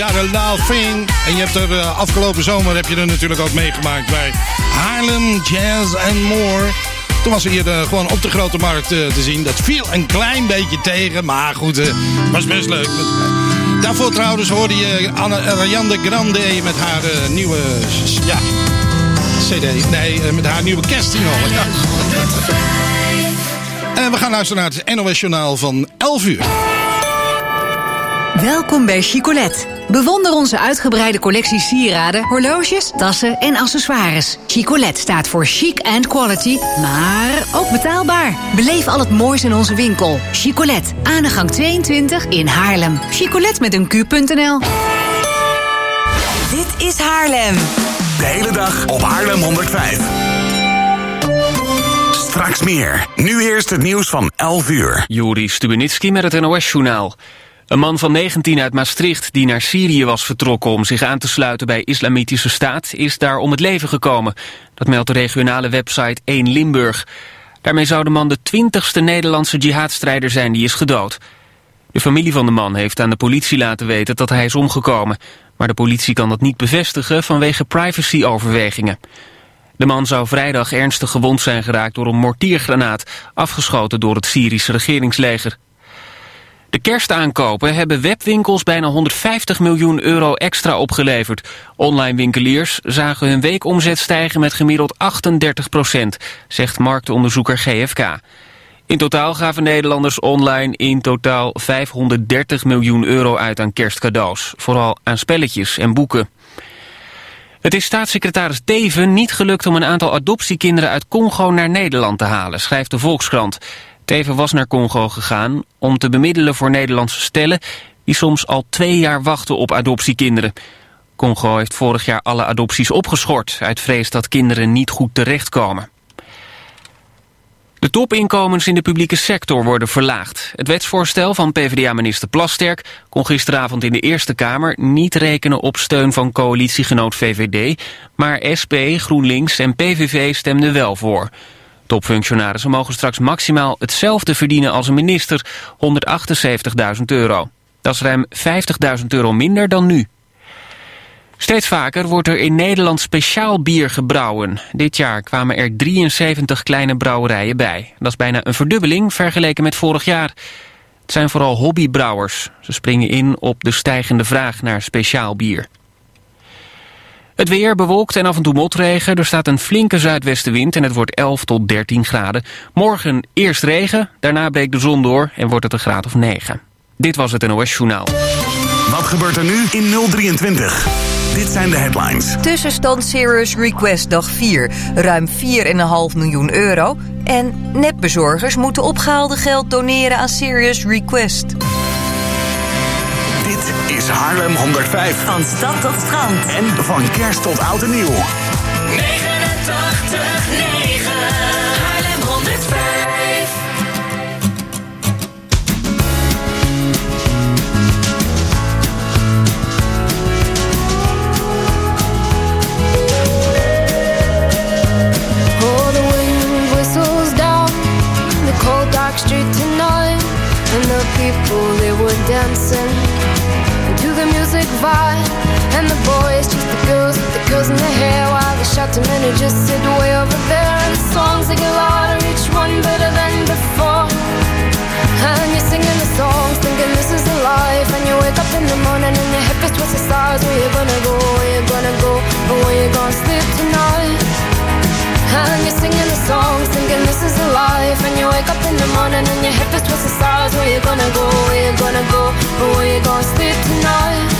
Got a Love Thing. En je hebt er uh, afgelopen zomer heb je er natuurlijk ook meegemaakt bij Haarlem Jazz and More. Toen was ze hier uh, gewoon op de grote markt uh, te zien. Dat viel een klein beetje tegen, maar goed, het was best leuk. Daarvoor trouwens hoorde je Ariane Grande met haar nieuwe ja, CD. Nee, met haar nieuwe. Ja. En we gaan luisteren naar het NOS Journaal van 11 uur. Welkom bij Chicolet. Bewonder onze uitgebreide collectie sieraden, horloges, tassen en accessoires. Chicolet staat voor chic and quality, maar ook betaalbaar. Beleef al het moois in onze winkel. Chicolet, aan de gang 22 in Haarlem. Chicolet met een q.nl. Dit is Haarlem. De hele dag op Haarlem 105. Straks meer. Nu eerst het nieuws van 11 uur. Juri Stubenitski met het NOS-journaal. Een man van 19 uit Maastricht die naar Syrië was vertrokken om zich aan te sluiten bij Islamitische Staat is daar om het leven gekomen. Dat meldt de regionale website 1 Limburg. Daarmee zou de man de twintigste Nederlandse jihadstrijder zijn die is gedood. De familie van de man heeft aan de politie laten weten dat hij is omgekomen. Maar de politie kan dat niet bevestigen vanwege privacyoverwegingen. De man zou vrijdag ernstig gewond zijn geraakt door een mortiergranaat... afgeschoten door het Syrische regeringsleger. De kerstaankopen hebben webwinkels bijna 150 miljoen euro extra opgeleverd. Online winkeliers zagen hun weekomzet stijgen met gemiddeld 38 procent, zegt marktonderzoeker GFK. In totaal gaven Nederlanders online in totaal 530 miljoen euro uit aan kerstcadeaus. Vooral aan spelletjes en boeken. Het is staatssecretaris Teven niet gelukt om een aantal adoptiekinderen uit Congo naar Nederland te halen, schrijft de Volkskrant. Teven was naar Congo gegaan om te bemiddelen voor Nederlandse stellen... die soms al twee jaar wachten op adoptiekinderen. Congo heeft vorig jaar alle adopties opgeschort... uit vrees dat kinderen niet goed terechtkomen. De topinkomens in de publieke sector worden verlaagd. Het wetsvoorstel van PvdA-minister Plasterk kon gisteravond in de Eerste Kamer niet rekenen op steun van coalitiegenoot VVD, maar SP, GroenLinks en PVV stemden wel voor. Topfunctionarissen mogen straks maximaal hetzelfde verdienen als een minister, 178.000 euro. Dat is ruim 50.000 euro minder dan nu. Steeds vaker wordt er in Nederland speciaal bier gebrouwen. Dit jaar kwamen er 73 kleine brouwerijen bij. Dat is bijna een verdubbeling vergeleken met vorig jaar. Het zijn vooral hobbybrouwers. Ze springen in op de stijgende vraag naar speciaal bier. Het weer bewolkt en af en toe motregen. Er staat een flinke zuidwestenwind en het wordt 11 tot 13 graden. Morgen eerst regen, daarna breekt de zon door en wordt het een graad of 9. Dit was het NOS Journaal. Wat gebeurt er nu in 023? Dit zijn de headlines. Tussenstand Serious Request dag 4. Ruim 4,5 miljoen euro. En netbezorgers moeten opgehaalde geld doneren aan Serious Request Haarlem 105. Van stad tot strand. En van kerst tot oud en nieuw. 89, 9. Haarlem 105. Oh, the wind whistles down the cold dark street tonight. And the people, they were dancing music vibe. And the boys just the girls with the girls in their hair. While the shouting men who just sit way over there. And the songs they get louder, each one better than before. And you're singing the songs, thinking this is the life. And you wake up in the morning and your hip is twisted sides. Where you gonna go, where you gonna go Or where you gonna sleep tonight? And you're singing the songs, thinking this is a life. And you wake up in the morning and your hip is twisted sides. Where you gonna go, where you gonna go Or where you gonna sleep tonight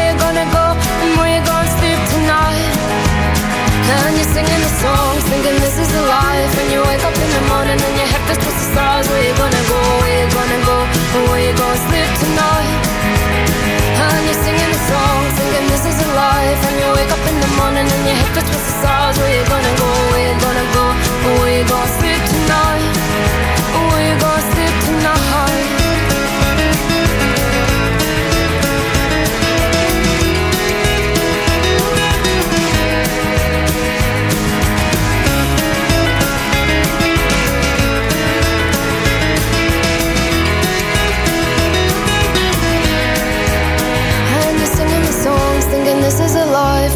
And you're singing the songs, thinking this is the life. And you wake up in the morning and your head feels the stars. Where you gonna go? Where you gonna go? And where you gonna sleep tonight? And you're singing the songs, thinking this is a life. And you wake up in the morning and your head feels the stars. Where you gonna go? Where you gonna go? And where you gonna sleep tonight? Where you gonna sleep?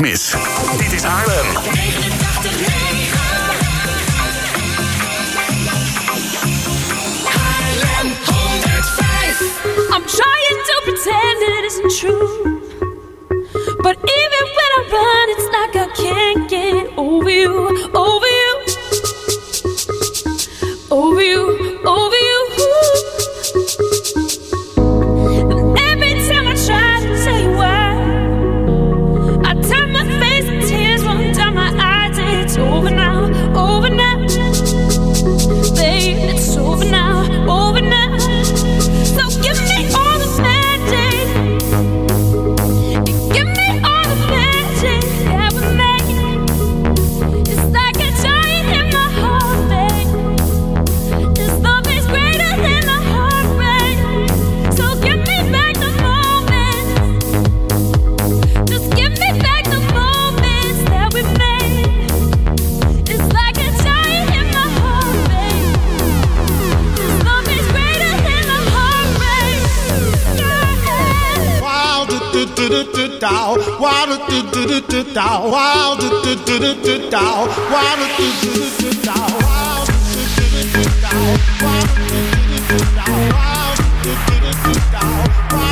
Smith. Dit is Haarlem. 89, I'm trying to pretend it isn't true. do dow, do do do do dow, wow do do do do do dow, wow do do do do dow, wow do do do do dow, wow do do do do dow, wow do do do do dow, wow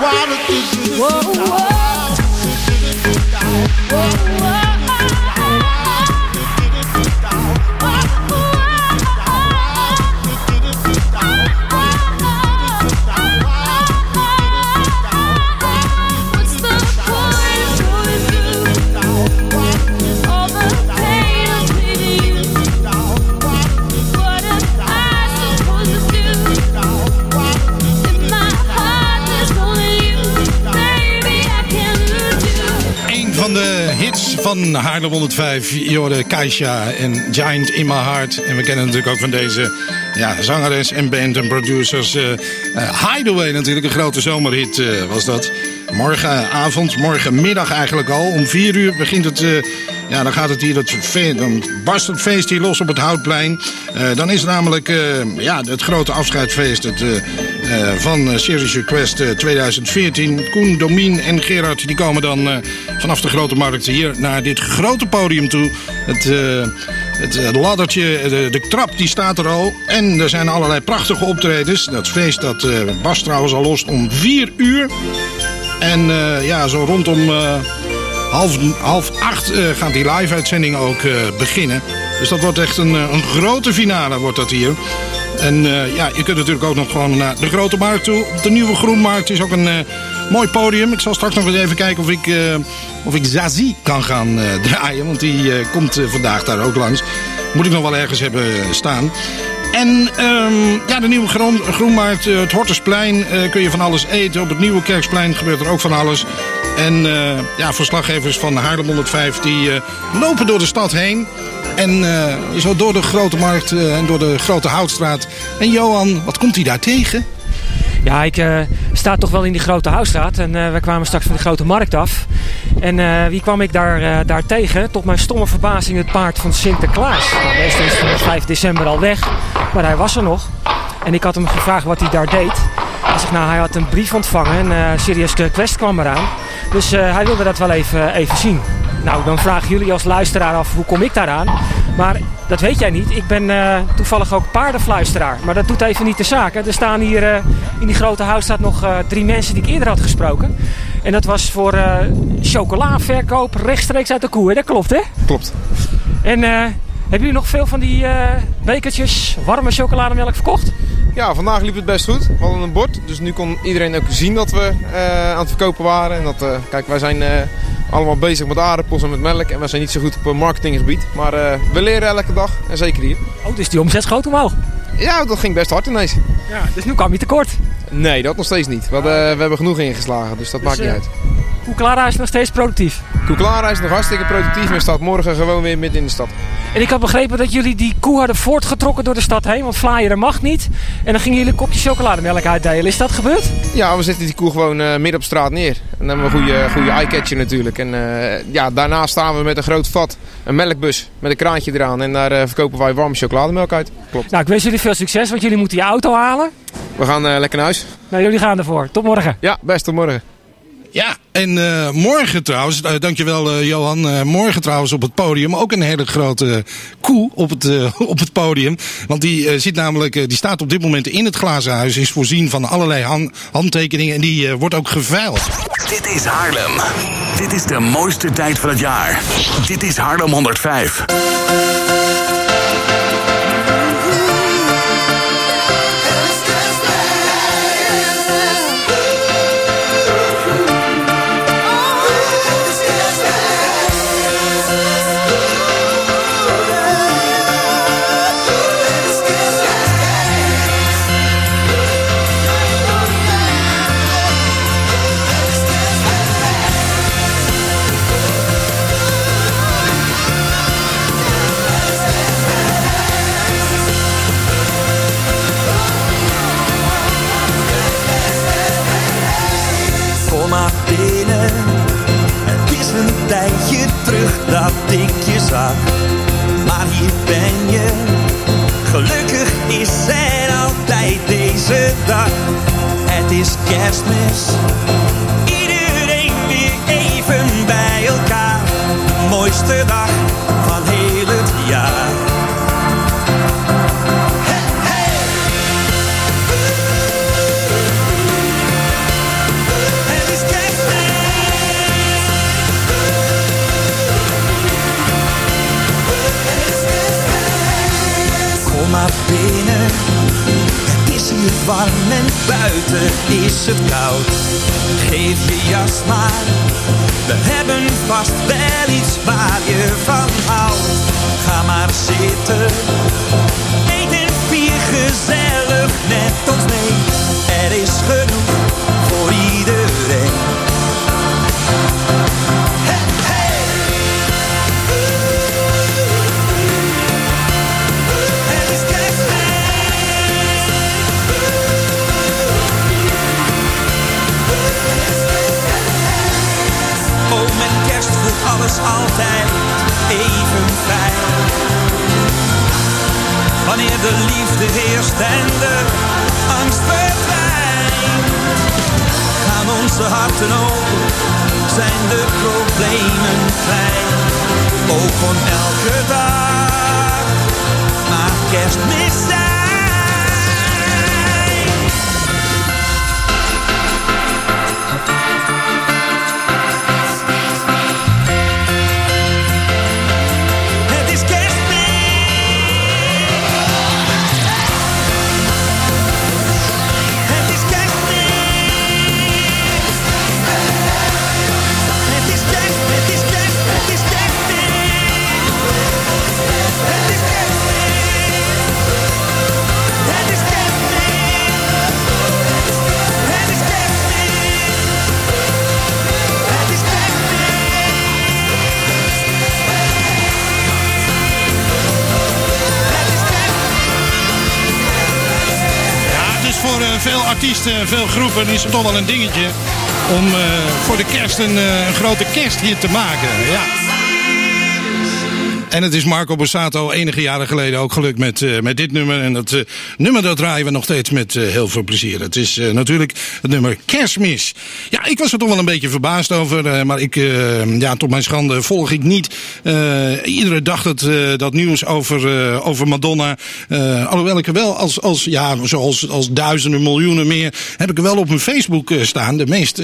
Why does this van Haarlem 105, Jorde Keisha en Giant in My Heart. En we kennen natuurlijk ook van deze ja, zangeres en band en producers. eh, Hideaway natuurlijk, een grote zomerhit eh, was dat. Morgenavond, morgenmiddag eigenlijk al. Om vier uur begint het... ja, dan gaat het hier, het fe- dan barst het feest hier los op het Houtplein. Dan is namelijk ja, het grote afscheidsfeest het, eh, van eh, Serious Request eh, 2014. Koen, Domien en Gerard die komen dan eh, vanaf de Grote Markt hier naar dit grote podium toe. Het, eh, het eh, laddertje, eh, de, trap die staat er al. En er zijn allerlei prachtige optredens. Dat feest dat eh barst trouwens al los om vier uur. En eh, ja, zo rondom eh, half, half acht eh, gaat die live-uitzending ook eh, beginnen. Dus dat wordt echt een, eh, een grote finale wordt dat hier. En eh, ja, je kunt natuurlijk ook nog gewoon naar de Grote Markt toe. De Nieuwe Groenmarkt is ook een eh, mooi podium. Ik zal straks nog eens even kijken of ik, eh, of ik Zazie kan gaan draaien. Want die komt vandaag daar ook langs. Moet ik nog wel ergens hebben staan. En ehm, ja, de nieuwe groen, groenmarkt, het Hortusplein, kun je van alles eten. Op het nieuwe Kerksplein gebeurt er ook van alles. En ja, verslaggevers van Haarlem 105 die lopen door de stad heen. En eh, zo door de grote markt eh, en door de grote houtstraat. En Johan, wat komt hij daar tegen? Ja, ik eh, sta toch wel in die grote huisstraat. En we kwamen straks van de grote markt af. En wie kwam ik daar, daar tegen? Tot mijn stomme verbazing het paard van Sinterklaas. Nou, is het 5 december al weg. Maar hij was er nog. En ik had hem gevraagd wat hij daar deed. Hij zegt, nou, hij had een brief ontvangen. En eh Serious Quest kwam eraan. Dus hij wilde dat wel even, even zien. Nou, dan vragen jullie als luisteraar af, hoe kom ik daaraan? Maar dat weet jij niet. Ik ben eh, toevallig ook paardenfluisteraar. Maar dat doet even niet de zaak. hè. Er staan hier eh, in die grote huisstraat nog eh, drie mensen die ik eerder had gesproken. En dat was voor chocolaverkoop rechtstreeks uit de koe. Hè? Dat klopt, hè? Klopt. En hebben jullie nog veel van die bekertjes warme chocolademelk verkocht? Ja, vandaag liep het best goed. We hadden een bord, dus nu kon iedereen ook zien dat we aan het verkopen waren. En dat, kijk, wij zijn allemaal bezig met aardappels en met melk. En wij zijn niet zo goed op eh, marketinggebied. Maar eh, we leren elke dag, en zeker hier. Oh, dus die omzet schoot omhoog. Ja, dat ging best hard ineens. Ja, dus nu kwam je tekort. Nee, dat nog steeds niet. We, hadden- we hebben genoeg ingeslagen, dus dat maakt niet eh, uit. Hoe Clara is nog steeds productief. Koe Clara is nog hartstikke productief en staat morgen gewoon weer midden in de stad. En ik had begrepen dat jullie die koe hadden voortgetrokken door de stad heen. Want flyeren mag niet. En dan gingen jullie een kopje chocolademelk uitdelen. Is dat gebeurd? Ja, we zetten die koe gewoon eh, midden op straat neer. En dan hebben we een goede, goede eye-catcher natuurlijk. En eh, ja, daarna staan we met een groot vat, een melkbus met een kraantje eraan. En daar eh, verkopen wij warme chocolademelk uit. Klopt. Nou, ik wens jullie veel succes, want jullie moeten je auto halen. We gaan lekker naar huis. Nou, jullie gaan ervoor. Tot morgen. Ja, best tot morgen. Ja, en eh, morgen trouwens, eh, dankjewel eh, Johan, morgen trouwens op het podium ook een hele grote koe op het, op het podium. Want die, zit namelijk, die staat op dit moment in het glazen huis, is voorzien van allerlei han- handtekeningen en die wordt ook geveild. Dit is Haarlem. Dit is de mooiste tijd van het jaar. Dit is Haarlem 105. Maar hier ben je, gelukkig is er altijd deze dag. Het is kerstmis, iedereen weer even bij elkaar. Mooiste dag het warm en buiten is het koud. Geef je jas maar, we hebben vast wel iets waar je van houdt. Ga maar zitten, eet en vier gezellig met ons mee. Er is genoeg voor iedereen. Alles altijd even fijn. Wanneer de liefde heerst en de angst verdwijnt. Gaan onze harten open, zijn de problemen klein. Ook van elke dag, maar kerstmis zijn. Artiesten en veel groepen is het toch wel een dingetje om eh, voor de kerst een, eh, een grote kersthit te maken. Ja. En het is Marco Borsato enige jaren geleden ook gelukt met, eh, met dit nummer. En dat eh, nummer dat draaien we nog steeds met eh, heel veel plezier. Het is natuurlijk het nummer Kerstmis. Ja, ik was er toch wel een beetje verbaasd over. maar ik, ja, tot mijn schande volg ik niet iedere dag dat, dat nieuws over, over Madonna. Alhoewel ik er wel als, als, ja, zoals als duizenden, miljoenen meer, heb ik er wel op mijn Facebook staan. De meest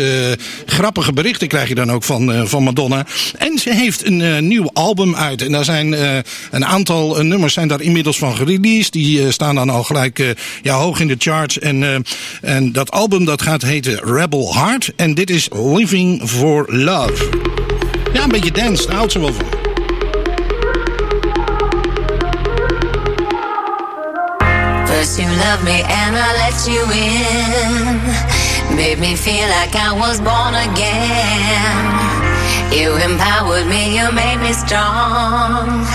grappige berichten krijg je dan ook van, van Madonna. En ze heeft een nieuw album uit. En daar zijn eh, een aantal eh, nummers zijn daar inmiddels van gereleased. Die eh, staan dan al gelijk ja, hoog in de charts. En, en dat album dat gaat heten Rebel Heart. En dit is Living for Love. Ja, een beetje dance, daar houdt ze wel van. You loved me and I let you in. Made me feel like I was born again. You empowered me, you made me strong.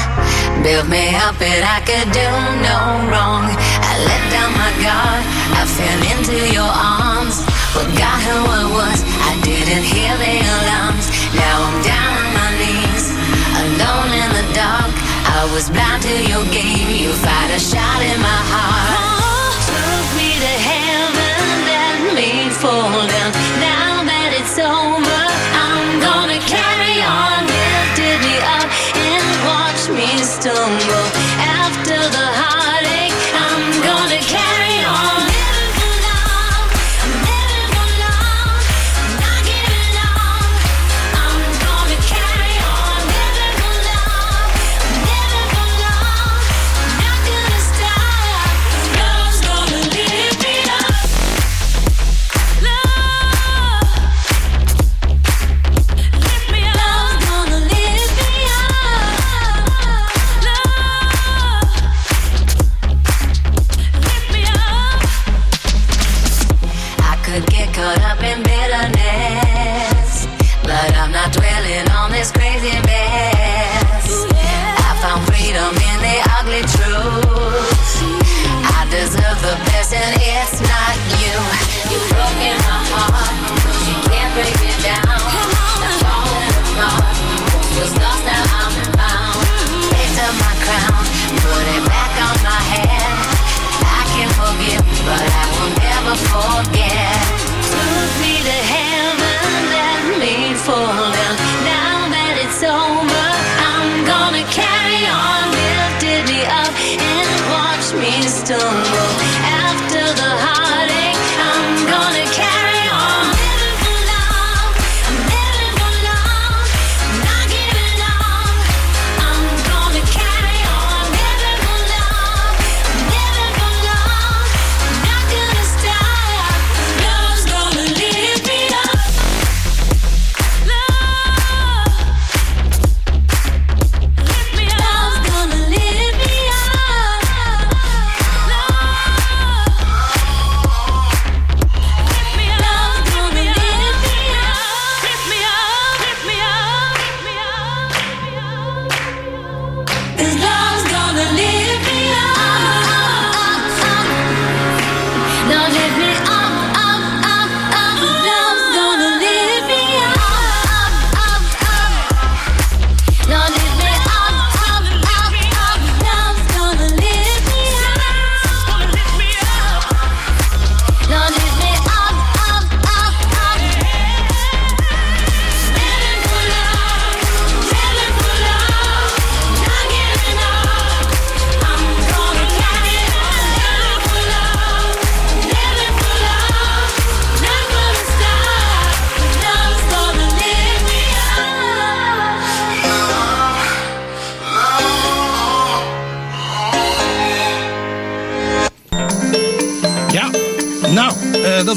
Built me up and I could do no wrong. I let down my guard, I fell into your arms. Forgot who I was, I didn't hear the alarms. Now I'm down on my knees, alone in the dark. I was blind to your game, you fired a shot in my heart.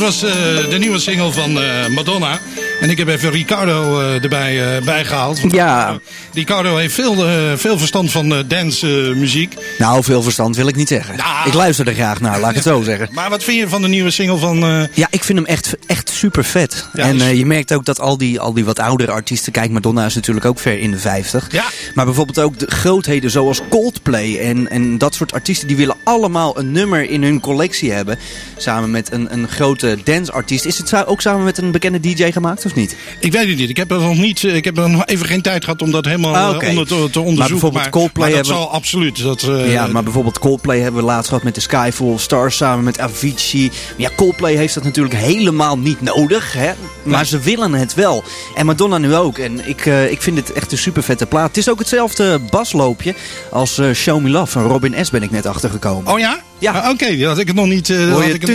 Was eh, de nieuwe single van eh, Madonna. En ik heb even Ricardo eh, erbij eh, bijgehaald. Ja. Ricardo heeft veel, veel verstand van dance muziek. Nou, veel verstand wil ik niet zeggen. Nou. Ik luister er graag naar, laat ik het zo zeggen. Maar wat vind je van de nieuwe single van... Ja, ik vind hem echt, echt super vet. Ja, en eh, je merkt ook dat al die, al die wat oudere artiesten... Kijk, Madonna is natuurlijk ook ver in de 50. Ja. Maar bijvoorbeeld ook de grootheden zoals Coldplay en, en dat soort artiesten... die willen allemaal een nummer in hun collectie hebben. Samen met een, een grote danceartiest. Is het ook samen met een bekende DJ gemaakt of niet? Ik weet het niet. Ik heb er nog niet. eh, Ik heb er nog even geen tijd gehad om dat helemaal Ah, eh, onder te, te onderzoeken. Maar bijvoorbeeld Coldplay maar dat hebben- zal absoluut. Dat, ja, maar bijvoorbeeld Coldplay hebben we laatst gehad met de Skyfall Stars samen met Avicii. Ja, Coldplay heeft dat natuurlijk helemaal niet nodig, hè? Maar ze willen het wel. En Madonna nu ook. En ik, eh, ik vind het echt een super vette plaat. Het is ook hetzelfde basloopje als eh, Show Me Love van Robin S. ben ik net achtergekomen. Oh ja? Ja. Ah, Oké, dat had ik het nog niet. eh, Hoor had je ik het-.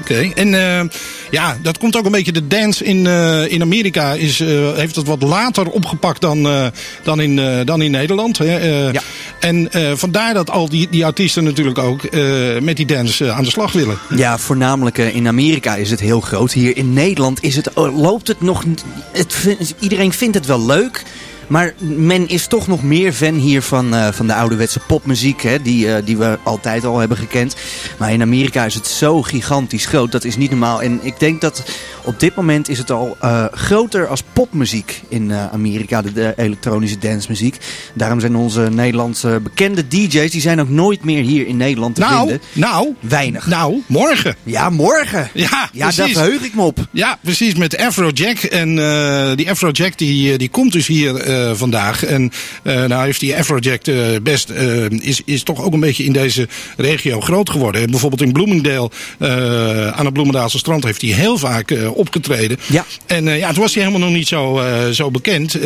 Oké, en eh, ja, dat komt ook een beetje. De dance in, eh, in Amerika is, eh, heeft het wat later opgepakt dan, eh, dan, in, eh, dan in Nederland. Hè. Eh, Ja. En eh, vandaar dat al die, die artiesten natuurlijk ook eh, met die dance eh, aan de slag willen. Ja, voornamelijk eh, in Amerika is het heel groot. Hier in Nederland is het, oh, loopt het nog... Het, iedereen vindt het wel leuk. Maar men is toch nog meer fan hier van, eh, van de ouderwetse popmuziek. Hè, die, eh, die we altijd al hebben gekend. Maar in Amerika is het zo gigantisch groot. Dat is niet normaal. En ik denk dat op dit moment is het al eh, groter als popmuziek in Amerika. De, de elektronische dancemuziek. Daarom zijn onze Nederlandse bekende DJ's... die zijn ook nooit meer hier in Nederland te Nou, vinden. nou, Weinig. nou, morgen. Ja, morgen. Ja, Ja, daar verheug ik me op. Ja, precies, met Afrojack. En die Afrojack die, die komt dus hier eh, vandaag. En eh, nou heeft die Afrojack eh, best, is, is toch ook een beetje in deze regio groot geworden. Bijvoorbeeld in Bloomingdale, eh, aan het Bloemendaalse strand, heeft hij heel vaak opgetreden. Ja. En ja, toen was hij helemaal nog niet zo, zo bekend.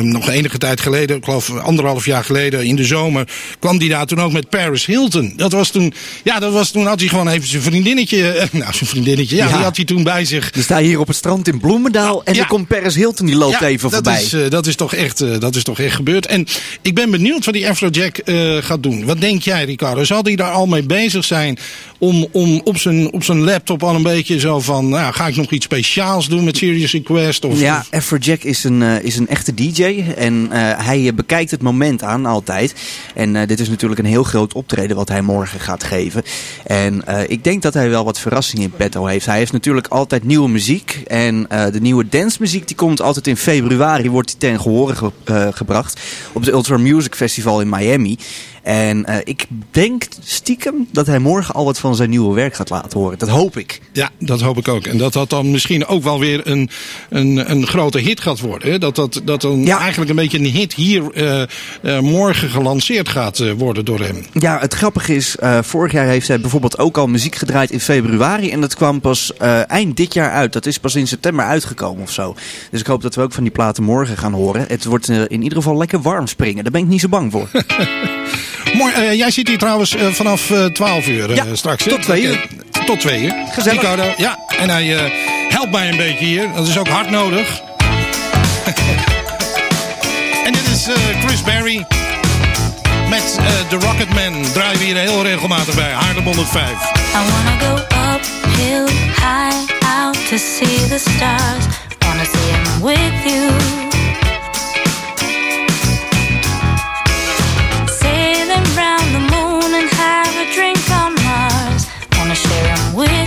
Nog enige tijd geleden, ik geloof anderhalf jaar geleden, in de zomer, kwam hij daar toen ook met Paris Hilton. Dat was toen, ja, dat was toen had hij gewoon even zijn vriendinnetje, nou zijn vriendinnetje, ja, Ja. die had hij toen bij zich. We staan hier op het strand in Bloemendaal en Ja. er komt Paris Hilton, die loopt Ja, even voorbij. Is, dat, is toch echt, eh, dat is toch echt gebeurd. En ik ben benieuwd wat die Afrojack eh gaat doen. Wat denk jij, Ricardo? Zal hij daar al mee bezig zijn om, om op, zijn, op zijn laptop al een beetje zo van... Nou, ga ik nog iets speciaals doen met Serious Request? Of, Ja, Afrojack is een, eh, is een echte DJ en eh, hij eh, bekijkt het moment aan altijd. En dit is natuurlijk een heel groot optreden wat hij morgen gaat geven. En ik denk dat hij wel wat verrassingen in petto heeft. Hij heeft natuurlijk altijd nieuwe muziek en de nieuwe dancemuziek die komt altijd in februari, wordt die ten gehore ge- eh, gebracht op het Ultra Music Festival in Miami. En eh, ik denk stiekem dat hij morgen al wat van zijn nieuwe werk gaat laten horen. Dat hoop ik. Ja, dat hoop ik ook. En dat dat dan misschien ook wel weer een, een, een grote hit gaat worden. Hè? Dat dat, dat dan Ja. eigenlijk een beetje een hit hier eh, eh, morgen gelanceerd gaat worden door hem. Ja, het grappige is, vorig jaar heeft hij bijvoorbeeld ook al muziek gedraaid in februari. En dat kwam pas eind dit jaar uit. Dat is pas in september uitgekomen of zo. Dus ik hoop dat we ook van die platen morgen gaan horen. Het wordt in ieder geval lekker warm springen. Daar ben ik niet zo bang voor. Mooi, eh, jij zit hier trouwens eh, vanaf eh 12 uur eh, Ja, straks. hè? tot twee uur. Tot twee uur. Gezellig. Ricardo, ja, en hij eh, helpt mij een beetje hier. Dat is ook hard nodig. en dit is eh, Chris Berry met eh, The Rocketman. Draaien we hier heel regelmatig bij. Haarlem 105. I wanna go uphill, high out to see the stars. Wanna see 'em with you. Share 'em with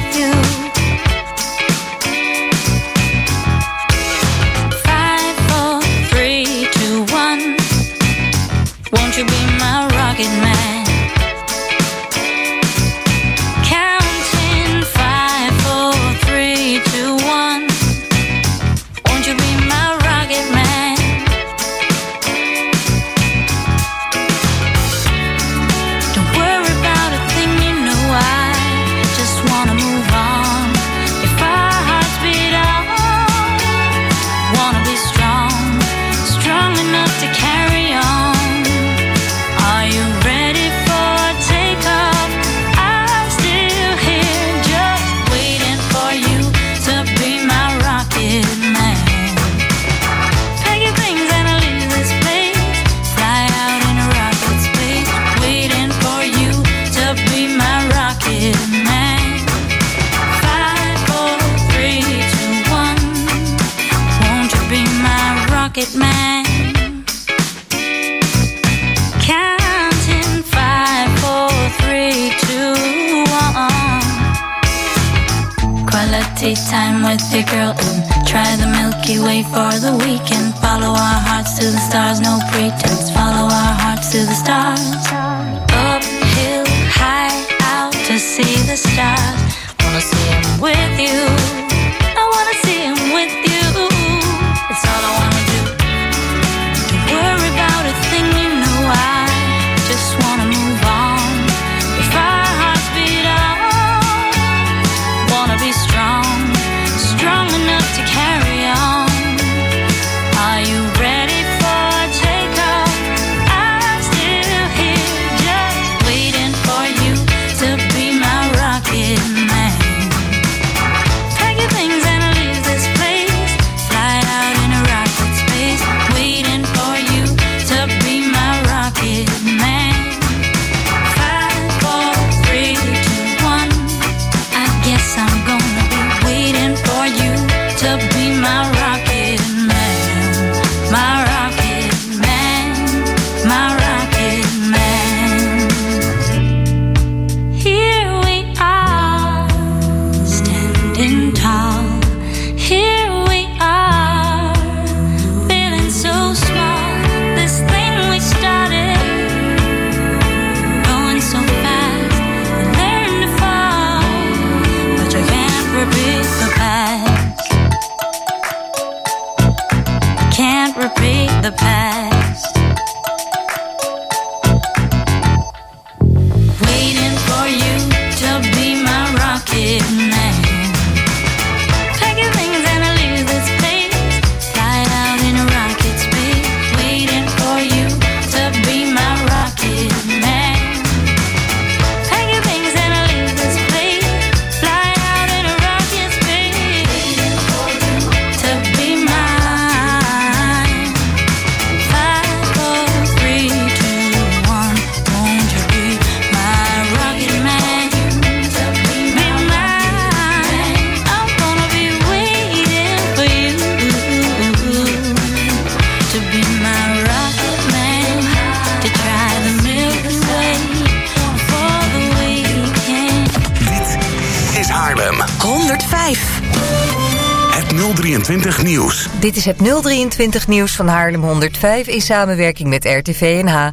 het 023 nieuws van Haarlem 105 in samenwerking met RTV NH.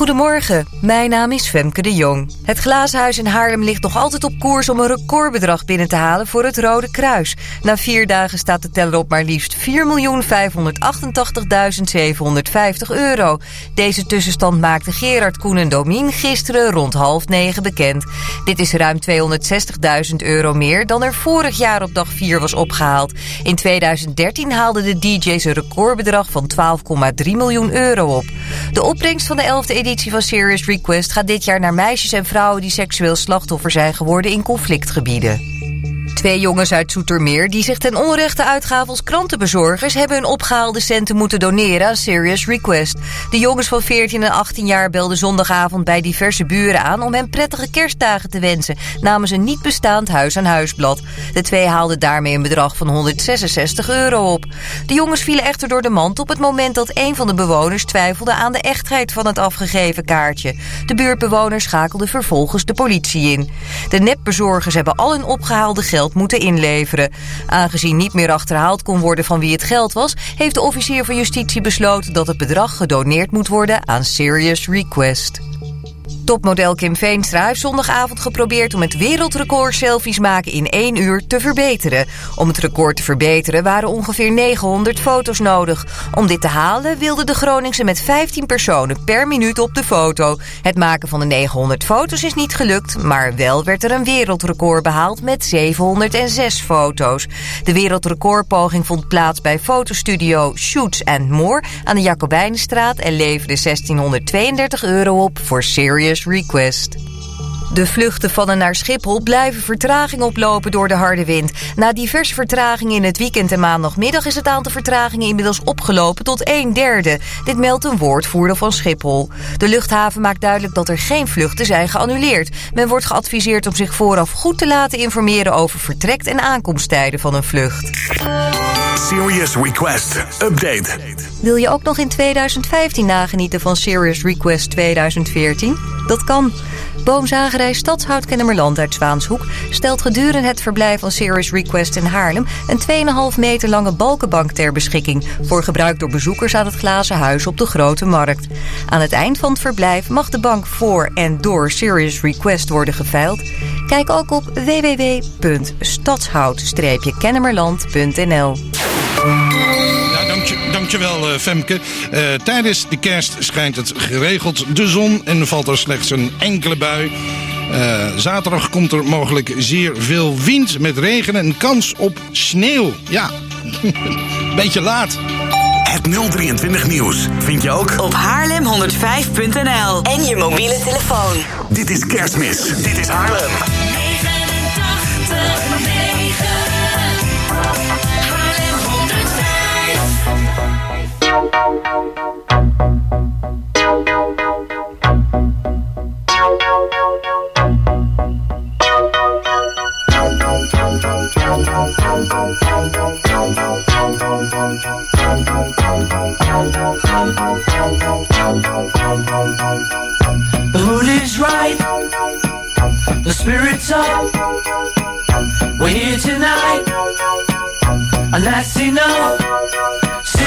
Goedemorgen, mijn naam is Femke de Jong. Het Glazenhuis in Haarlem ligt nog altijd op koers om een recordbedrag binnen te halen voor het Rode Kruis. Na vier dagen staat de teller op maar liefst 4.588.750 euro. Deze tussenstand maakte Gerard Koen en Domien gisteren rond half negen bekend. Dit is ruim 260.000 euro meer dan er vorig jaar op dag 4 was opgehaald. In 2013 haalden de DJ's een recordbedrag van 12,3 miljoen euro op. De opbrengst van de 11e editie van Serious Request gaat dit jaar naar meisjes en vrouwen die seksueel slachtoffer zijn geworden in conflictgebieden. Twee jongens uit Zoetermeer die zich ten onrechte uitgaven als krantenbezorgers... hebben hun opgehaalde centen moeten doneren aan Serious Request. De jongens van 14 en 18 jaar belden zondagavond bij diverse buren aan... om hen prettige kerstdagen te wensen namens een niet bestaand huis-aan-huisblad. De twee haalden daarmee een bedrag van 166 euro op. De jongens vielen echter door de mand op het moment dat een van de bewoners... twijfelde aan de echtheid van het afgegeven kaartje. De buurtbewoners schakelden vervolgens de politie in. De nepbezorgers hebben al hun opgehaalde geld moeten inleveren. Aangezien niet meer achterhaald kon worden van wie het geld was... heeft de officier van justitie besloten dat het bedrag gedoneerd moet worden aan Serious Request. Topmodel Kim Veenstra heeft zondagavond geprobeerd om het wereldrecord selfies maken in één uur te verbeteren. Om het record te verbeteren waren ongeveer 900 foto's nodig. Om dit te halen wilde de Groningse met 15 personen per minuut op de foto. Het maken van de 900 foto's is niet gelukt, maar wel werd er een wereldrecord behaald met 706 foto's. De wereldrecordpoging vond plaats bij fotostudio Shoots and More aan de Jacobijnenstraat en leverde 1632 euro op voor Serious Request. De vluchten van en naar Schiphol blijven vertraging oplopen door de harde wind. Na diverse vertragingen in het weekend en maandagmiddag is het aantal vertragingen inmiddels opgelopen tot een derde. Dit meldt een woordvoerder van Schiphol. De luchthaven maakt duidelijk dat er geen vluchten zijn geannuleerd. Men wordt geadviseerd om zich vooraf goed te laten informeren over vertrekt- en aankomsttijden van een vlucht. Serious Request Update. Wil je ook nog in 2015 nagenieten van Serious Request 2014? Dat kan. Boomzagerij Stadshout Kennemerland uit Zwaanshoek stelt gedurende het verblijf van Serious Request in Haarlem een 2,5 meter lange balkenbank ter beschikking voor gebruik door bezoekers aan het glazen huis op de Grote Markt. Aan het eind van het verblijf mag de bank voor en door Serious Request worden geveild. Kijk ook op www.stadshout-kennemerland.nl. Ja, dank je, dankjewel eh, Femke. Eh, tijdens de kerst schijnt het geregeld de zon en valt er slechts een enkele bui. Eh, zaterdag komt er mogelijk zeer veel wind met regen en kans op sneeuw. Ja, beetje laat. Het 023 nieuws vind je ook Op haarlem105.nl en je mobiele telefoon. Dit is Kerstmis. Dit is Haarlem. We're here tonight, and that's enough.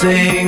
say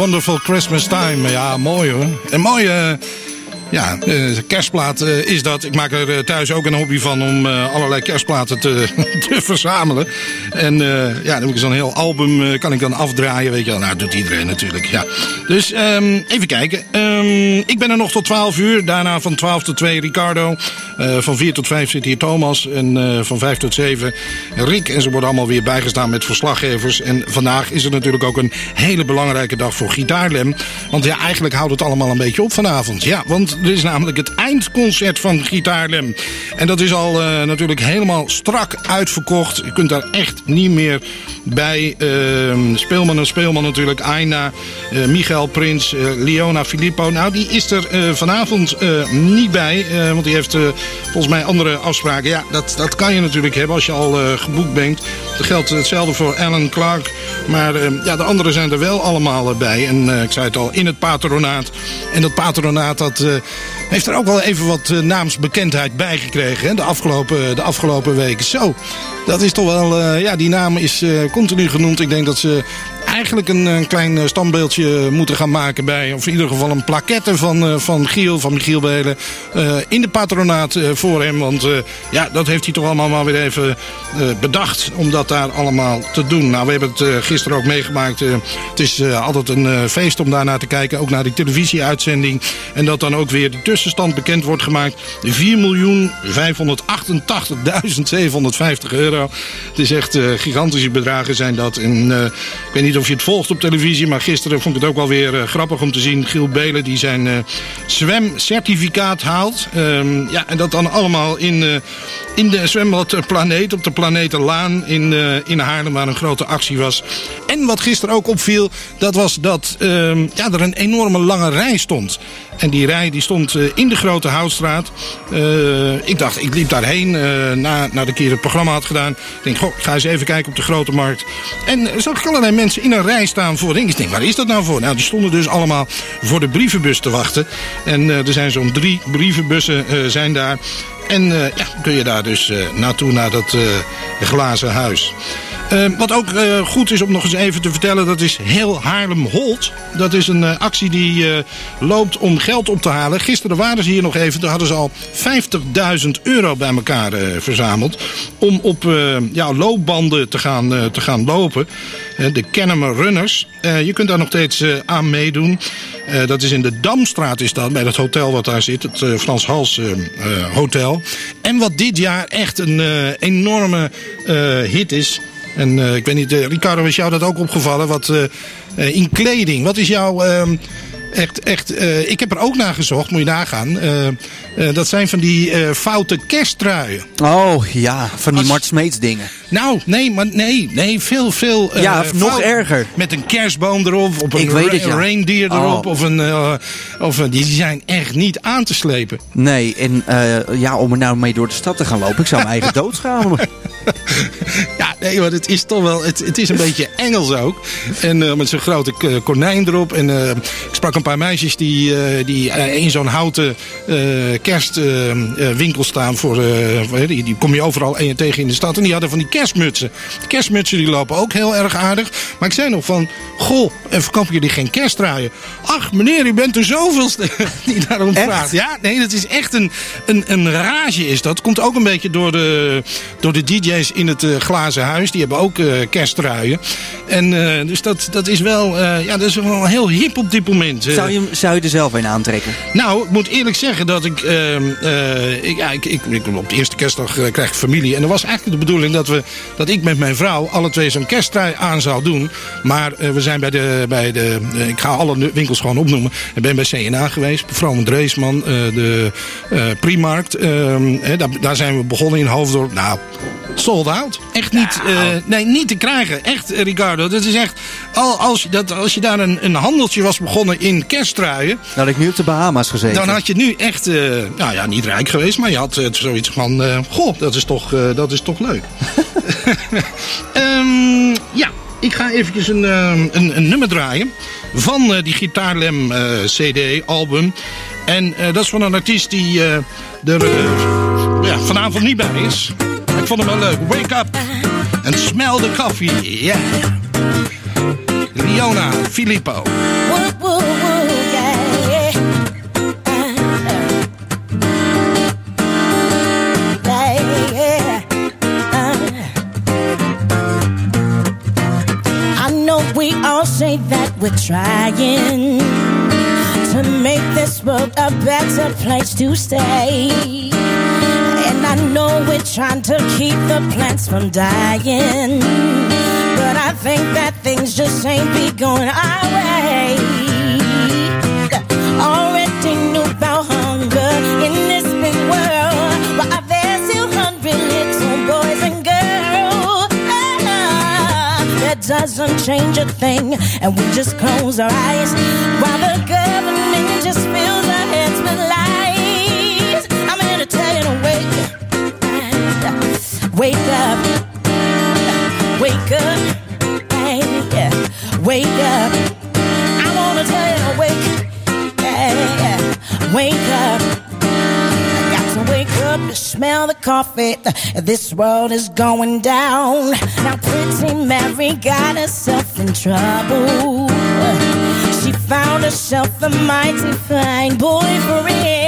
Wonderful Christmas Time. Ja, mooi hoor. En mooi. Ja, eh, kerstplaat eh, is dat. Ik maak er eh, thuis ook een hobby van om allerlei kerstplaten te, te verzamelen. En ja, dan heb ik zo'n heel album kan ik dan afdraaien, weet je wel. Nou, doet iedereen natuurlijk, ja. Dus ehm, even kijken. Ehm, ik ben er nog tot 12 uur. Daarna van 12 tot 2 Ricardo. Van 4 tot 5 zit hier Thomas. En van 5 tot 7 Rick. En ze worden allemaal weer bijgestaan met verslaggevers. En vandaag is het natuurlijk ook een hele belangrijke dag voor Gitaarlem. Want ja, eigenlijk houdt het allemaal een beetje op vanavond. Ja, want er is namelijk het eindconcert van Gitaarlem. En dat is al eh, natuurlijk helemaal strak uitverkocht. Je kunt daar echt niet meer bij. Ehm, speelman en speelman natuurlijk. Aina, eh, Michael Prins, eh, Leona Filippo. Nou, die is er vanavond niet bij. want die heeft volgens mij andere afspraken. Ja, dat, dat kan je natuurlijk hebben als je al geboekt bent. Dat geldt hetzelfde voor Alan Clark. Maar eh, ja, de anderen zijn er wel allemaal bij. En ik zei het al, in het patronaat. En dat patronaat dat, heeft er ook wel even wat eh, naamsbekendheid bij gekregen. Hè, de, afgelopen, de afgelopen weken. Zo, dat is toch wel... eh, ja, die naam is eh, continu genoemd. Ik denk dat ze eigenlijk een, een klein eh, standbeeldje moeten gaan maken bij... of in ieder geval een plaquette van, eh, van Giel, van Michiel Belen... eh, in de patronaat voor hem. Want ja, dat heeft hij toch allemaal maar weer even bedacht... om dat daar allemaal te doen. Nou, we hebben het gisteren ook meegemaakt. het is altijd een feest om daarnaar te kijken. Ook naar die televisieuitzending. En dat dan ook weer de tussenstand bekend wordt gemaakt. 4.588.750 euro. Het is echt gigantische bedragen zijn dat. En ik weet niet of je het volgt op televisie. Maar gisteren vond ik het ook wel weer eh, grappig om te zien. Giel Belen die zijn eh, zwemcertificaat haalt. Ehm, ja, en dat dan allemaal in, eh, in de zwembad eh, Planeet. Op de Planetenlaan in, in Haarlem waar een grote actie was. En wat gisteren ook opviel. Dat was dat ehm, ja, er een enorme lange rij stond. En die rij die stond in de Grote Houtstraat. Ik dacht, ik liep daarheen na, nadat ik hier het programma had gedaan. Ik denk, goh, ga eens even kijken op de Grote Markt. En zag ik allerlei mensen in een rij staan voor dingen. Ik denk, waar is dat nou voor? Nou, die stonden dus allemaal voor de brievenbus te wachten. En eh, er zijn zo'n drie brievenbussen eh, zijn daar. En eh, ja, kun je daar dus naartoe, naar dat glazen huis. Eh, wat ook eh, goed is om nog eens even te vertellen, dat is heel Haarlem Holt. Dat is een eh, actie die eh, loopt om geld op te halen. Gisteren waren ze hier nog even, daar hadden ze al 50.000 euro bij elkaar verzameld. Om op ja, loopbanden te gaan, te gaan lopen. De Kennemer Runners. Je kunt daar nog steeds aan meedoen. Dat is in de Damstraat is dat, bij dat hotel wat daar zit. Het Frans Hals Hotel. En wat dit jaar echt een enorme hit is... En eh, ik weet niet, eh, Ricardo, is jou dat ook opgevallen? Wat eh, in kleding, wat is jouw ehm, echt, echt ik heb er ook naar gezocht, moet je nagaan. Dat zijn van die foute kersttruien. Oh ja, van die Mart Smeets dingen. Nou, nee, maar nee, nee, veel, veel. Ja, nog erger. Met een kerstboom erop, of een, Ik weet ra- het, ja. reindeer Oh. erop, of een, of die zijn echt niet aan te slepen. Nee, en ja, om er nou mee door de stad te gaan lopen, ik zou mijn eigen dood schamen. Ja, nee, maar het is toch wel. Het, het is een beetje Engels ook. En eh, met zo'n grote k- konijn erop. En eh, ik sprak een paar meisjes die, eh, die eh, in zo'n houten eh, kerstwinkel staan. Voor, eh, die, die kom je overal en tegen in de stad. En die hadden van die kerstmutsen. Die kerstmutsen die lopen ook heel erg aardig. Maar ik zei nog van. Goh, en verkopen jullie geen kersttraaien? Ach, meneer, u bent er zoveelste die daarom vraagt. Ja, nee, dat is echt een, een, een rage is dat. Komt ook een beetje door de, door de DJ's in het eh, glazen huis. Die hebben ook eh kerstruien. En eh, dus dat, dat is wel, eh, ja, dat is wel heel hip op dit moment. Zou je, zou je er zelf een aantrekken? nou, ik moet eerlijk zeggen dat ik, ehm, eh, ik, ja, ik, ik, ik- op de eerste kerstdag krijg ik familie. En er was eigenlijk de bedoeling dat, we, dat ik met mijn vrouw alle twee zo'n kersttrui aan zou doen. Maar we zijn bij de, bij de ik ga alle winkels gewoon opnoemen. Ik ben bij CNA geweest, Vroom Dreesman, de Primarkt. ehm, daar, daar zijn we begonnen in Hoofddorp. Nou, sold out. Echt niet, eh, nee, niet te krijgen. Echt, eh, Ricardo. Dat is echt, al, als, je dat, als je daar een, een handeltje was begonnen in kersttruien. Dan had ik nu op de Bahama's gezeten. Dan had je nu echt, eh, nou ja, niet rijk geweest, maar je had zoiets van, goh, dat is toch, dat is toch leuk. Ehm, ja, ik ga eventjes een, een, een nummer draaien van die Gitaarlem eh, CD, album. En dat is van een artiest die er ja, vanavond niet bij is. Ik vond hem wel leuk. Wake up and smell the coffee. Yeah. Leona Filippo. we all say that we're trying to make this world a better place to stay. I know we're trying to keep the plants from dying. But I think that things just ain't be going our way. Already knew about hunger in this big world. But are there still hungry little boys and girls? Ah, that doesn't change a thing. And we just close our eyes while the government just fills Wake up. Wake up. Hey. Wake up. I wanna tell you to wake. Yeah. Wake up. I got to wake up to smell the coffee. This world is going down. Now pretty Mary got herself in trouble. She found herself a mighty fine boyfriend.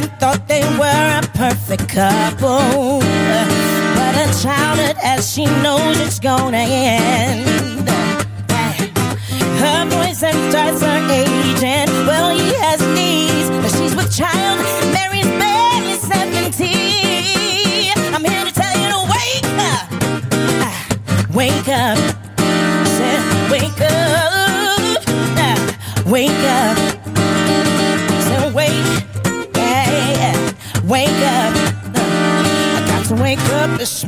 And thought they were a perfect couple. But a childhood, as she knows, it's gonna end. Her voice and starts her aging. Well, he has knees, but she's with child.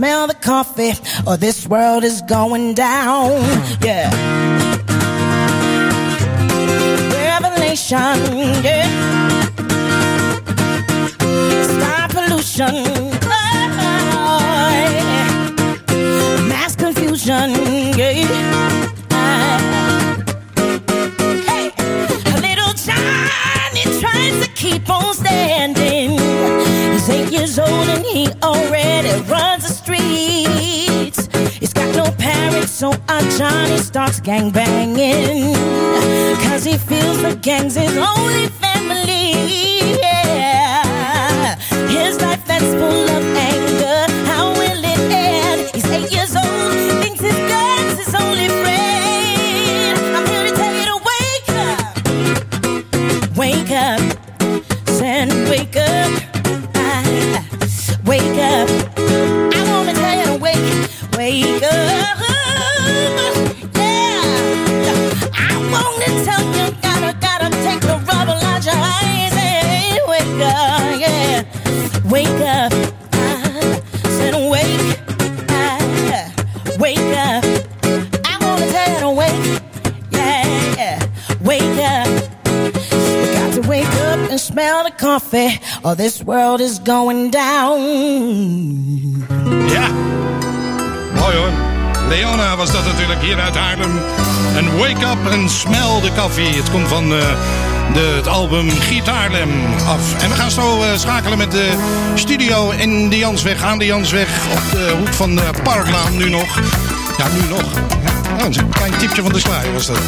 Smell the coffee, or this world is going down. Yeah. Revelation, yeah. Stop pollution. Oh. Mass confusion, yeah. Years old and he already runs the streets. He's got no parents, so our Johnny starts gang banging. Cause he feels the gang's his only family. Yeah. His life that's full of or this world is going down. Ja. Mooi hoor. Leona was dat natuurlijk hier uit Haarlem. En Wake Up and Smell the Coffee. Het komt van eh, de, het album Gitaarlem af. En we gaan zo eh, schakelen met de studio in de Jansweg. Aan de Jansweg op de hoek van de Parklaan nu nog. Ja, nu nog. Een klein tipje van de sluier was dat.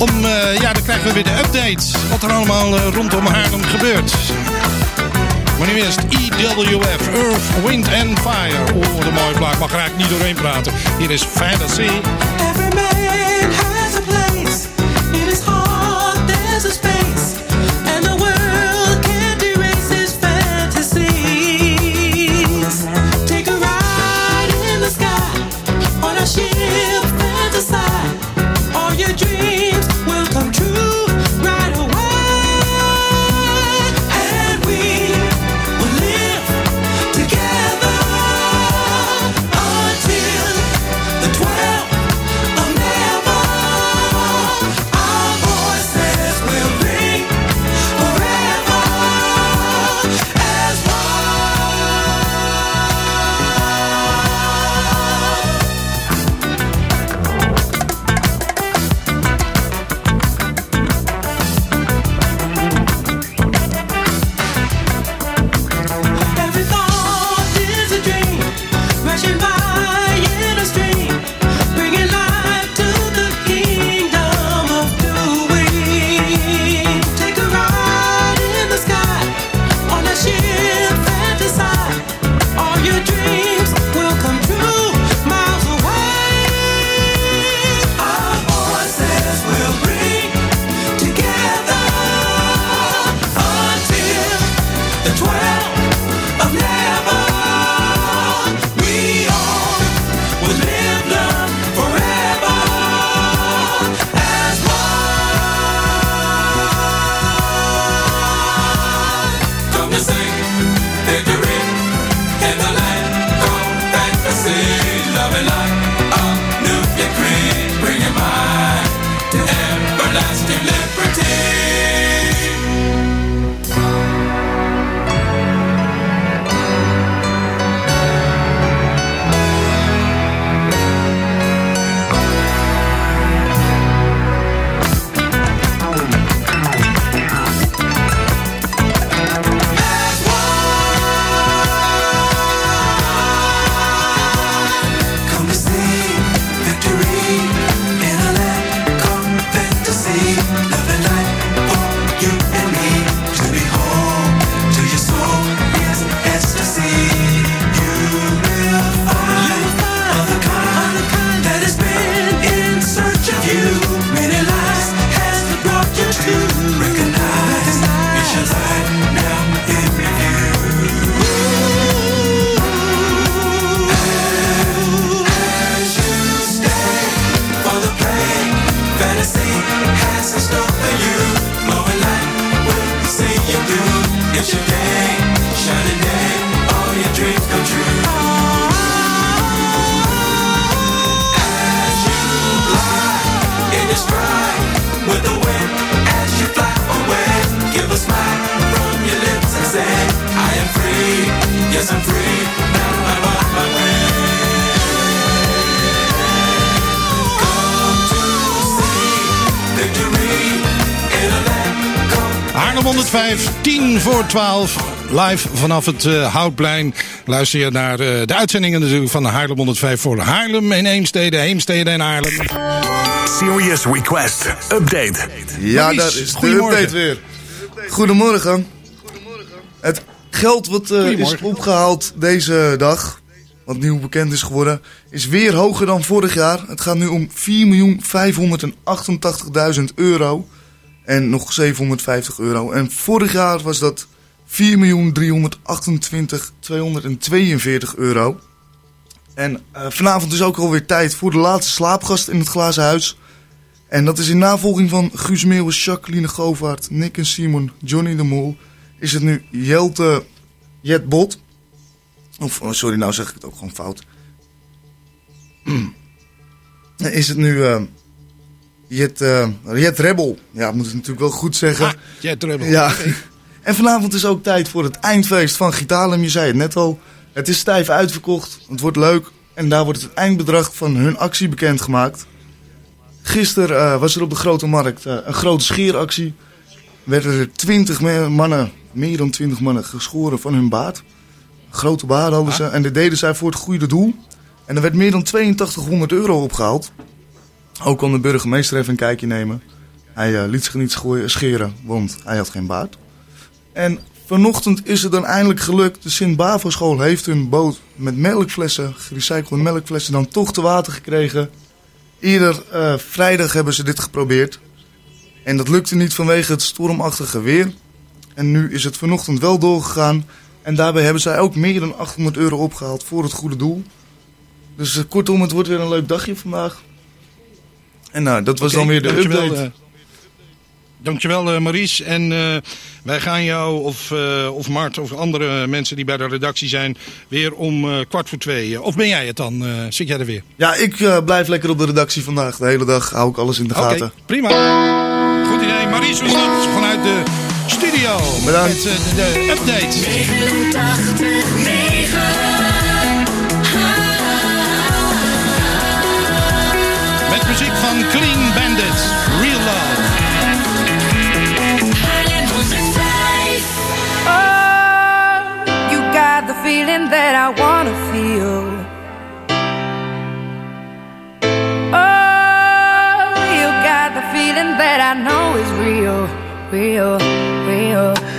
Om, eh, ja, dan krijgen we weer de update. Wat er allemaal eh, rondom Haarlem gebeurt. Maar nu eerst EWF, Earth, Wind and Fire. Oh, een mooie plaat. Mag er eigenlijk niet doorheen praten. Hier is Fantasy. the 20 Haarlem 105, 10 voor 12. Live vanaf het eh, Houtplein. Luister je naar eh, de uitzendingen natuurlijk van Haarlem 105 voor Haarlem en Heemstede, Heemstede en Haarlem. Serious Request Update. Ja, Maurice, daar is de goedemorgen. update weer. Goedemorgen. Het geld wat eh, is Goedemorgen. opgehaald deze dag, wat nieuw bekend is geworden, is weer hoger dan vorig jaar. Het gaat nu om 4.588.000 euro en nog 750 euro. En vorig jaar was dat 4.328.242 euro. En eh, vanavond is ook alweer tijd voor de laatste slaapgast in het glazen huis. En dat is in navolging van Guus Meeuwis, Jacqueline Govaert, Nick en Simon, Johnny de Mol. Is het nu Jelte Jet Bot. Of, oh, sorry, nou zeg ik het ook gewoon fout. Is het nu eh, Jet, eh, Jet Rebel. Ja, ik moet het natuurlijk wel goed zeggen. Ah, Jet Rebel. Ja. En vanavond is ook tijd voor het eindfeest van Gitalem. Je zei het net al. Het is stijf uitverkocht. Het wordt leuk. En daar wordt het eindbedrag van hun actie bekendgemaakt. Gisteren eh, was er op de Grote Markt eh, een grote scheeractie. Werden er 20 me- mannen, meer dan 20 mannen, geschoren van hun baard. Grote baard hadden ze. En dat deden zij voor het goede doel. En er werd meer dan 8200 euro opgehaald. Ook kon de burgemeester even een kijkje nemen. Hij eh, liet zich niet scheren, want hij had geen baard. En vanochtend is het dan eindelijk gelukt. De Sint-Bavo-school heeft hun boot met melkflessen, gerecyclede melkflessen, dan toch te water gekregen. Eerder eh, vrijdag hebben ze dit geprobeerd. En dat lukte niet vanwege het stormachtige weer. En nu is het vanochtend wel doorgegaan. En daarbij hebben zij ook meer dan 800 euro opgehaald voor het goede doel. Dus eh, kortom, het wordt weer een leuk dagje vandaag. En nou, dat was dan weer de dankjewel, update. Eh, dankjewel uh, En eh, wij gaan jou of, of Mart of andere mensen die bij de redactie zijn... weer om kwart voor twee. Of ben jij het dan? zit jij er weer? Ja, ik blijf lekker op de redactie vandaag. De hele dag hou ik alles in de okay, gaten. prima. Goed idee. Maries, was dat vanuit de studio. Bedankt. Met de, update. 89, van Clean Bandit. Real Love. Oh, you got the feeling that I wanna feel. Oh, you got the feeling that I know is real, real, real.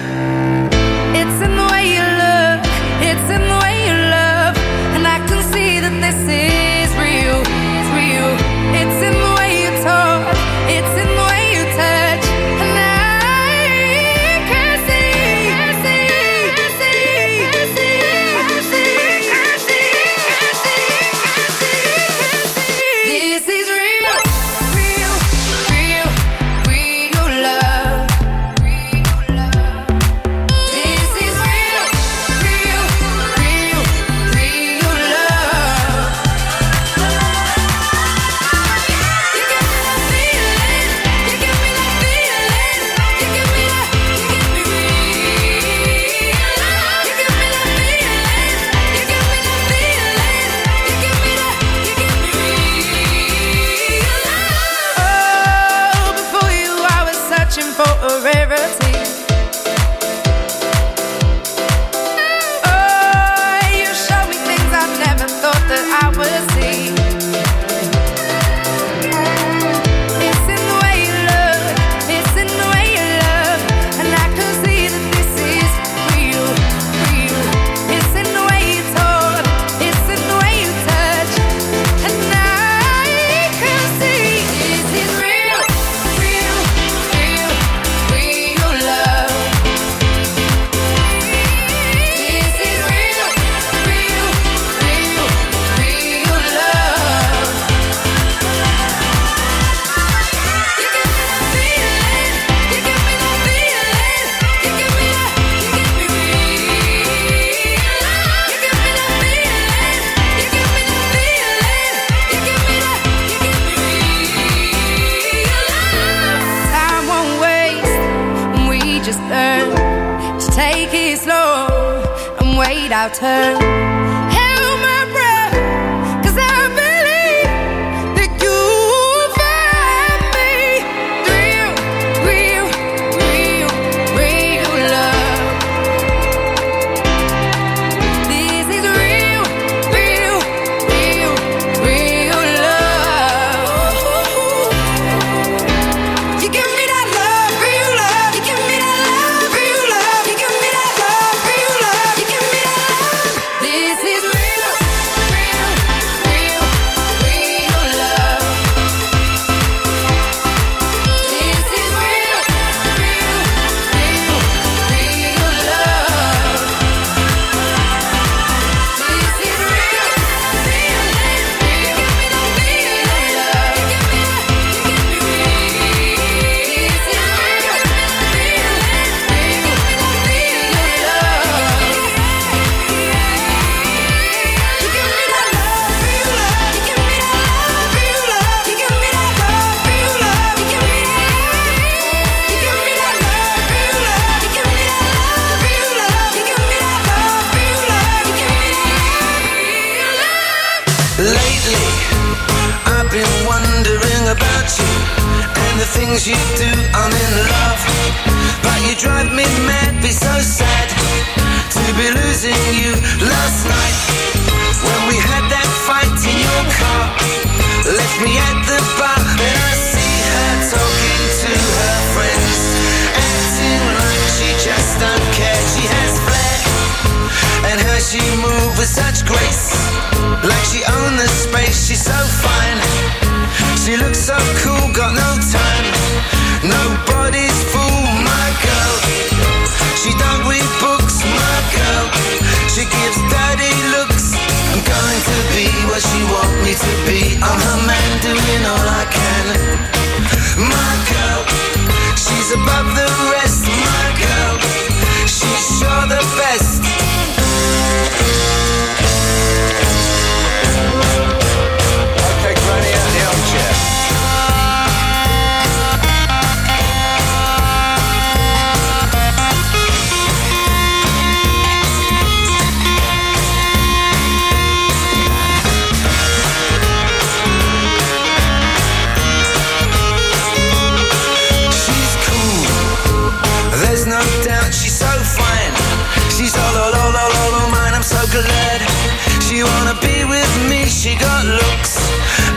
you wanna be with me? She got looks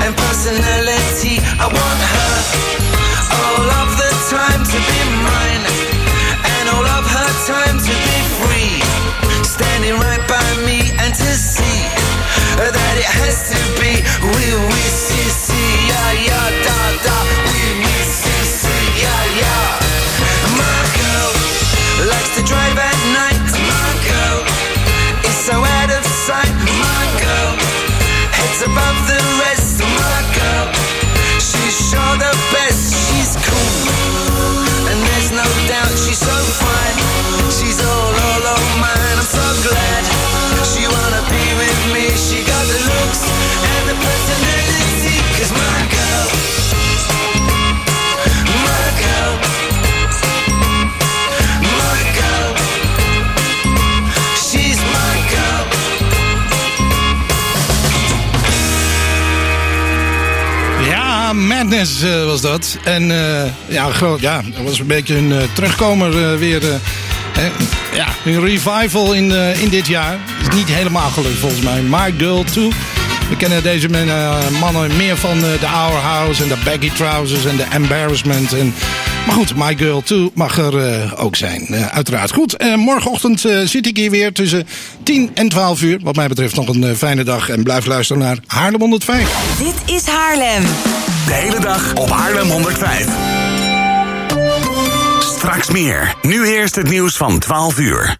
and personality. Eh, was dat. En eh, ja, ja, dat was een beetje een eh, terugkomer weer. Ja, een revival in, in dit jaar. Is niet helemaal gelukt volgens mij. My Girl Too. We kennen deze mannen meer van de Our House en de Baggy Trousers en de Embarrassment. En, maar goed, My Girl 2 mag er ook zijn, uiteraard. Goed, morgenochtend zit ik hier weer tussen 10 en 12 uur. Wat mij betreft nog een fijne dag en blijf luisteren naar Haarlem 105. Dit is Haarlem. De hele dag op Haarlem 105. Straks meer. Nu eerst het nieuws van 12 uur.